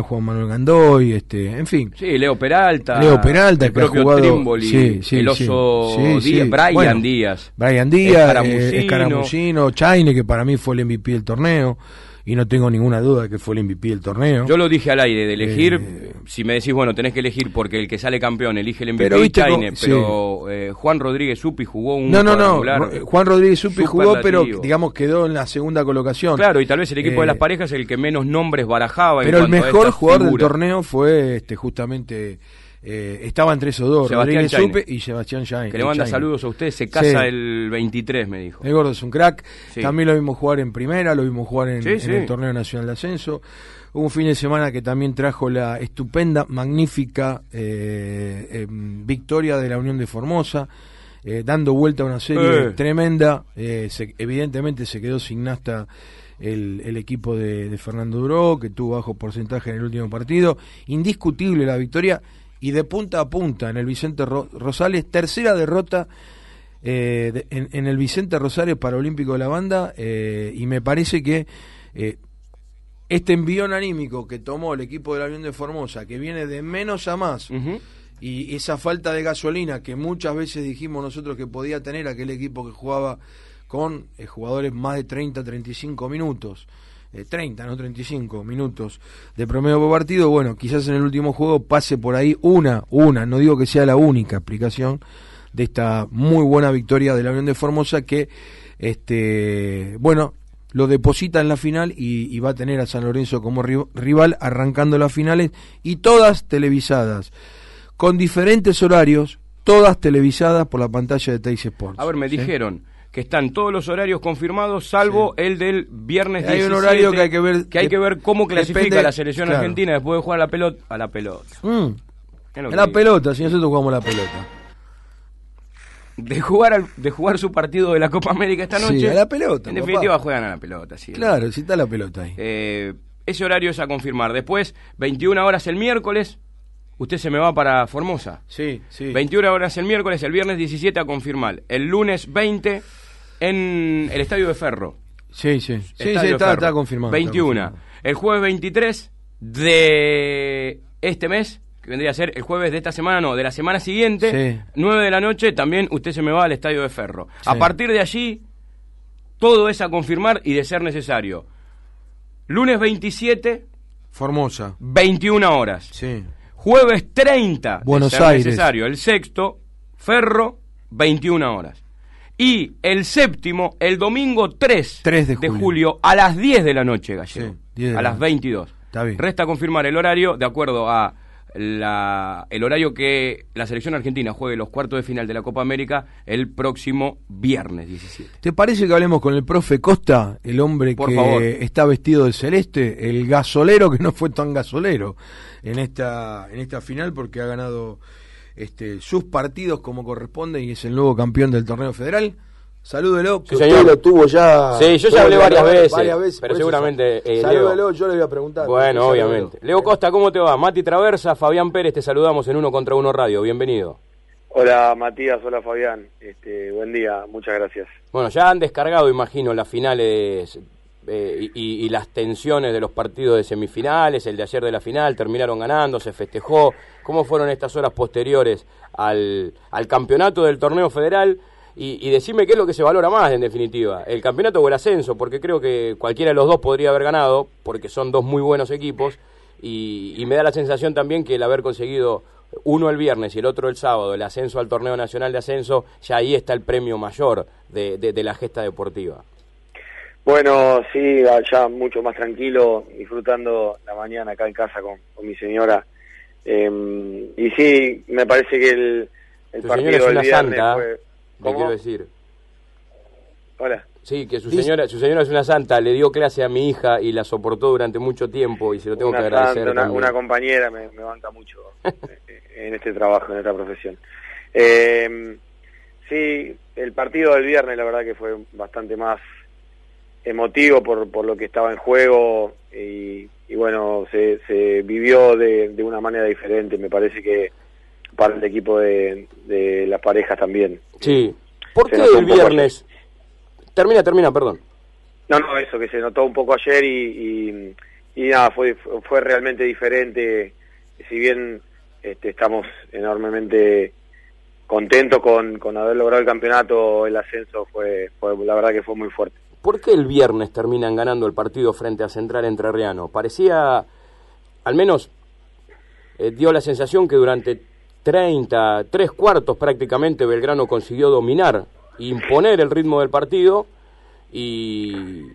Juan Manuel Gandoy, este, en fin. Sí, Leo Peralta. Leo Peralta, el que ha propio jugado- Trimboli, sí, sí, el oso sí, Díaz. Brian Bueno, Díaz. Brian Díaz, Escaramucino. eh, Escaramucino, Chaine, que para mí fue el MVP del torneo, y no tengo ninguna duda que fue el MVP del torneo. Yo lo dije al aire, de elegir, Eh, si me decís, bueno, tenés que elegir porque el que sale campeón elige el MVP Pero viste Chaine, pero eh, Juan Rodríguez Supi jugó un no, no, no, Juan Rodríguez Supi jugó, pero digamos quedó en la segunda colocación. Claro, y tal vez el equipo de Eh, las parejas es el que menos nombres barajaba. en Pero el cuanto a mejor jugador del torneo fue este justamente eh, estaba entre esos dos, Sebastián. Supe y Sebastián Chaine. Que le manda saludos a ustedes, se casa Sí. el 23, me dijo. El gordo es un crack. Sí. También lo vimos jugar en primera, lo vimos jugar en, Sí, en sí. el torneo nacional de ascenso. Hubo un fin de semana que también trajo la estupenda, magnífica eh, em, victoria de la Unión de Formosa, eh, dando vuelta a una serie tremenda. Eh, se- evidentemente se quedó sin nasta el, el equipo de, de Fernando Duró, que tuvo bajo porcentaje en el último partido. Indiscutible la victoria y de punta a punta en el Vicente Ro- Rosales, tercera derrota eh, de- en, en el Vicente Rosario Paralímpico de la banda eh, y me parece que eh, este envión anímico que tomó el equipo de la Unión de Formosa, que viene de menos a más, y esa falta de gasolina que muchas veces dijimos nosotros que podía tener aquel equipo que jugaba con jugadores más de 30, 35 minutos, eh, 30, no 35 minutos de promedio por partido, bueno, quizás en el último juego pase por ahí una, una, no digo que sea la única explicación de esta muy buena victoria de la Unión de Formosa que, este, bueno, lo deposita en la final y, y va a tener a San Lorenzo como ri- rival arrancando las finales y todas televisadas con diferentes horarios, todas televisadas por la pantalla de Teis Sports. A ver, me ¿Sí? dijeron que están todos los horarios confirmados, salvo el del viernes Hay 17. un horario que hay que ver- que hay que ver cómo clasifica depende- la selección claro. argentina después de jugar a la pelota. A la pelota. Mm, que la digo. pelota, si nosotros jugamos la pelota. De jugar, al- de jugar su partido de la Copa América esta Sí, noche. a la pelota, En papá. definitiva, juegan a la pelota, sí. Claro, si está la pelota ahí. Eh, ese horario es a confirmar. Después, 21 horas el miércoles. Usted se me va para Formosa. Sí, sí. 21 horas el miércoles, el viernes 17 a confirmar. El lunes 20 en el Estadio de Ferro. Sí, sí. Sí, sí, de está, Ferro. está confirmado. está 21. confirmado. El jueves 23 de este mes, que vendría a ser el jueves de esta semana, no, de la semana siguiente, Sí. 9 de la noche, también usted se me va al Estadio de Ferro. A partir de allí, todo es a confirmar y de ser necesario. Lunes 27, Formosa. 21 horas. Sí. Jueves 30, de Buenos ser Aires. necesario. El sexto, Ferro, 21 horas. Y el séptimo, el domingo 3, 3 de julio. a las 10 de la noche, Gallego. Sí, 10 de a la las noche. 22. Está bien. Resta confirmar el horario de acuerdo a la, el horario que la selección argentina juegue los cuartos de final de la Copa América el próximo viernes 17. ¿Te parece que hablemos con el profe Costa, el hombre Por que favor. está vestido de celeste, el gasolero que no fue tan gasolero en esta en esta final porque ha ganado este sus partidos como corresponde y es el nuevo campeón del torneo federal? Salúdelo, que Sí, usted señor. lo tuvo ya. Sí, yo ya hablé varias veces, varias veces, pero seguramente, eh, salúdelo, Leo. yo le voy a preguntar. Bueno, obviamente. Leo Costa, ¿cómo te va? Mati Traversa, Fabián Pérez, te saludamos en Uno contra Uno Radio. Bienvenido. Hola Matías, hola Fabián, este, buen día, muchas gracias. Bueno, ya han descargado, imagino, las finales eh, y, las tensiones de los partidos de semifinales, el de ayer de la final, terminaron ganando, se festejó. ¿Cómo fueron estas horas posteriores al, campeonato del torneo federal? Y, y decime qué es lo que se valora más, en definitiva, el campeonato o el ascenso, porque creo que cualquiera de los dos podría haber ganado, porque son dos muy buenos equipos, y, me da la sensación también que el haber conseguido uno el viernes y el otro el sábado, el ascenso al torneo nacional de ascenso, ya ahí está el premio mayor de la gesta deportiva. Bueno, sí, ya mucho más tranquilo, disfrutando la mañana acá en casa con, con mi señora. Eh, y sí, me parece que el, el Tu partido señora es del una viernes santa, fue... le ¿Cómo? quiero decir. Hola. Sí, que su señora, su señora es una santa, le dio clase a mi hija y la soportó durante mucho tiempo y se lo tengo una, que agradecer. santa, una, compañera me, me banca mucho en este trabajo, en esta profesión. Eh, sí, el partido del viernes la verdad que fue bastante más emotivo por, por lo que estaba en juego y, y bueno, se, se vivió de, de una manera diferente, me parece que para el equipo de, de las parejas también. Sí. ¿Por Se qué el viernes? Termina, termina, perdón. No, no, eso, que se notó un poco ayer y, y, y nada, fue, fue realmente diferente, si bien este, estamos enormemente contentos con, con haber logrado el campeonato, el ascenso fue, fue, la verdad que fue muy fuerte. ¿Por qué el viernes terminan ganando el partido frente a Central Entrerriano? Parecía, al menos eh, dio la sensación que durante 30, tres cuartos prácticamente Belgrano consiguió dominar, imponer el ritmo del partido y,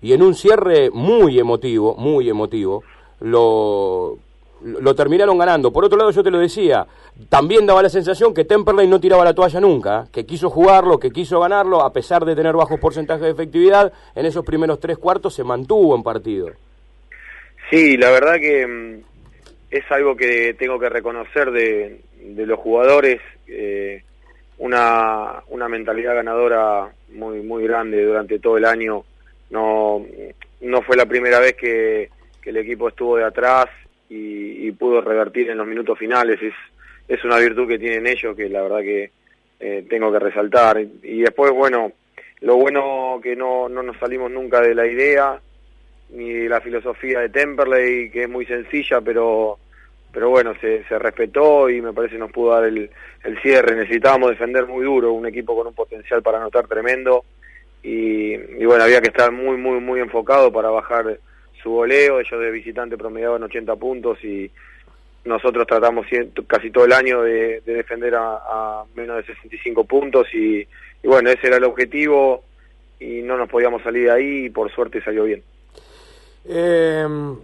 y en un cierre muy emotivo, muy emotivo, lo, lo terminaron ganando. Por otro lado, yo te lo decía, también daba la sensación que Temperley no tiraba la toalla nunca, que quiso jugarlo, que quiso ganarlo, a pesar de tener bajos porcentajes de efectividad, en esos primeros tres cuartos se mantuvo en partido. Sí, la verdad que mm, es algo que tengo que reconocer de, de los jugadores, eh, una, una mentalidad ganadora muy, muy grande durante todo el año. No, no fue la primera vez que, que el equipo estuvo de atrás y, pudo revertir en los minutos finales. Es, es una virtud que tienen ellos que la verdad que eh, tengo que resaltar. Y después, bueno, lo bueno que no, no nos salimos nunca de la idea ni de la filosofía de Temperley, que es muy sencilla, pero pero bueno, se, se respetó y me parece nos pudo dar el, el cierre. Necesitábamos defender muy duro, un equipo con un potencial para anotar tremendo y, y bueno, había que estar muy, muy, muy enfocado para bajar su goleo, ellos de visitante promediaban 80 puntos y nosotros tratamos casi todo el año de, defender a, menos de 65 puntos y, bueno, ese era el objetivo y no nos podíamos salir de ahí y por suerte salió bien. Em,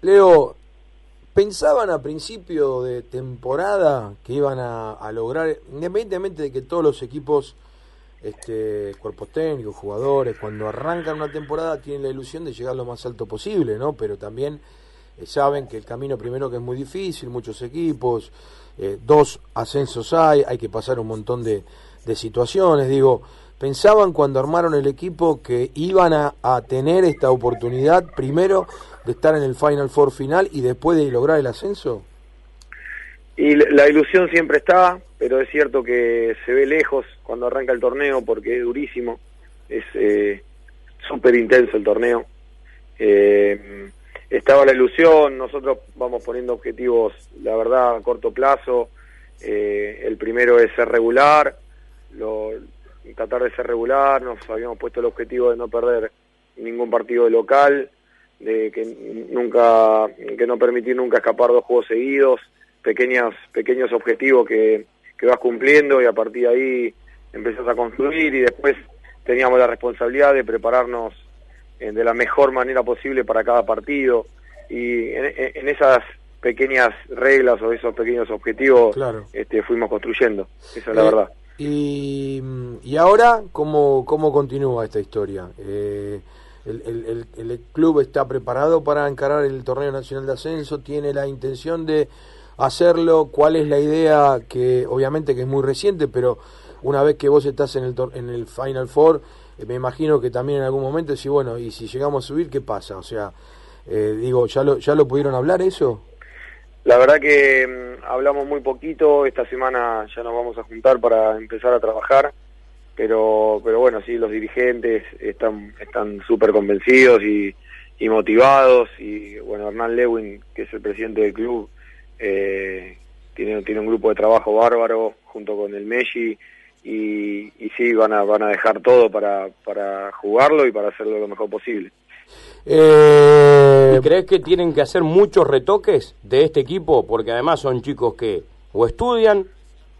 Leo, ¿pensaban a principio de temporada que iban a lograr, independientemente de que todos los equipos este, cuerpos técnicos, jugadores, cuando arrancan una temporada tienen la ilusión de llegar lo más alto posible, ¿no? Pero también eh, saben que el camino primero que es muy difícil, muchos equipos, eh, dos ascensos hay, hay que pasar un montón de, de, situaciones, digo, pensaban cuando armaron el equipo que iban a, a tener esta oportunidad primero de estar en el Final Four final y después de lograr el ascenso? Y la ilusión siempre está, pero es cierto que se ve lejos cuando arranca el torneo porque es durísimo, es eh, súper intenso el torneo. Eh, estaba la ilusión, nosotros vamos poniendo objetivos, la verdad, a corto plazo. Eh, el primero es ser regular, lo, tratar de ser regular, nos habíamos puesto el objetivo de no perder ningún partido de local, de que nunca, que no permitir nunca escapar dos juegos seguidos pequeños, pequeños objetivos que, que vas cumpliendo y a partir de ahí empezás a construir y después teníamos la responsabilidad de prepararnos eh, de la mejor manera posible para cada partido y en, esas pequeñas reglas o esos pequeños objetivos este, fuimos construyendo, esa es la eh, verdad. Y, y ahora, ¿cómo, ¿cómo continúa esta historia? Eh, el, el, el, club está preparado para encarar el torneo nacional de ascenso, tiene la intención de hacerlo, cuál es la idea que obviamente que es muy reciente, pero una vez que vos estás en el, en el Final Four, eh, me imagino que también en algún momento sí, bueno, y si llegamos a subir, ¿qué pasa? O sea, eh, digo, ¿ya lo, ¿ya lo pudieron hablar eso? La verdad que mm, hablamos muy poquito, esta semana ya nos vamos a juntar para empezar a trabajar, pero pero bueno, sí, los dirigentes están están súper convencidos y, y motivados, y bueno, Hernán Lewin, que es el presidente del club, eh, tiene, tiene un grupo de trabajo bárbaro junto con el Messi y, y sí, van a, van a dejar todo para, para jugarlo y para hacerlo lo mejor posible. Eh, ¿Crees que tienen que hacer muchos retoques de este equipo? Porque además son chicos que o estudian,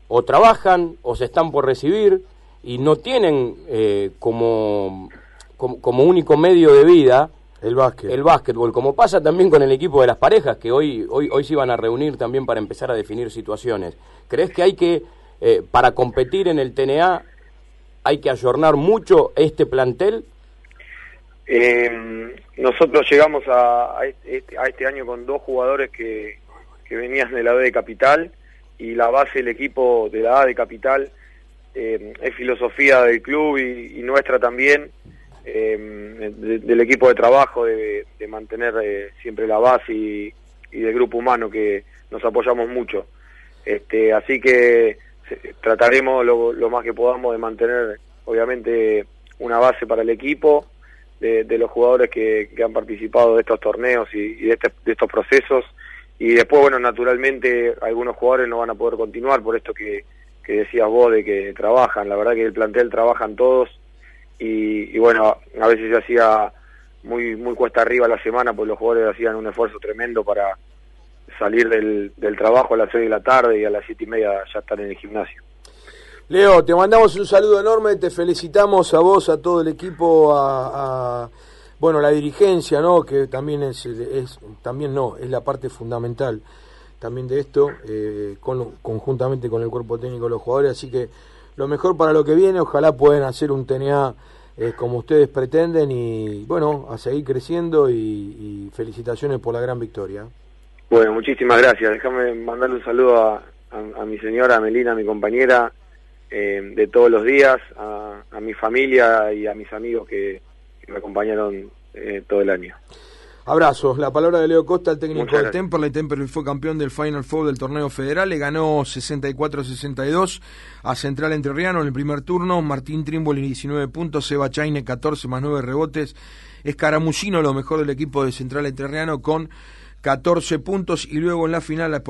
o trabajan, o se están por recibir, y no tienen eh, como, como único medio de vida el básquet. El básquetbol, como pasa también con el equipo de las parejas, que hoy, hoy, hoy se iban a reunir también para empezar a definir situaciones. ¿Crees que hay que, eh, para competir en el TNA, hay que ayornar mucho este plantel? Eh, nosotros llegamos a, este, a, este, año con dos jugadores que, que venían de la B de Capital y la base del equipo de la A de Capital eh, es filosofía del club y nuestra también eh, del equipo de trabajo, de, mantener eh, siempre la base y, del grupo humano que nos apoyamos mucho. Este, así que trataremos lo, más que podamos de mantener, obviamente, una base para el equipo, de, los jugadores que, han participado de estos torneos y, este, de, estos procesos. Y después, bueno, naturalmente algunos jugadores no van a poder continuar por esto que, decías vos de que trabajan. La verdad que el plantel trabajan todos y, bueno, a veces se hacía muy muy cuesta arriba la semana, pues los jugadores hacían un esfuerzo tremendo para salir del, del trabajo a las 6 de la tarde y a las siete y media ya estar en el gimnasio. Leo, te mandamos un saludo enorme, te felicitamos a vos, a todo el equipo, a, bueno, la dirigencia, ¿no? Que también es, es, también no, es la parte fundamental también de esto, eh, con, conjuntamente con el cuerpo técnico de los jugadores, así que lo mejor para lo que viene, ojalá puedan hacer un TNA eh, como ustedes pretenden y bueno, a seguir creciendo y, felicitaciones por la gran victoria. Bueno, muchísimas gracias. Déjame mandarle un saludo a, a mi señora Melina, mi compañera, eh, de todos los días, a, mi familia y a mis amigos que, me acompañaron eh, todo el año. Abrazos. La palabra de Leo Costa, el técnico del Temperley. Temperley fue campeón del Final Four del torneo federal. Le ganó 64-62 a Central Entrerriano en el primer turno. Martín Trimboli 19 puntos. Seba Chaine 14 más 9 rebotes. Escaramucino lo mejor del equipo de Central Entrerriano con 14 puntos. Y luego en la final la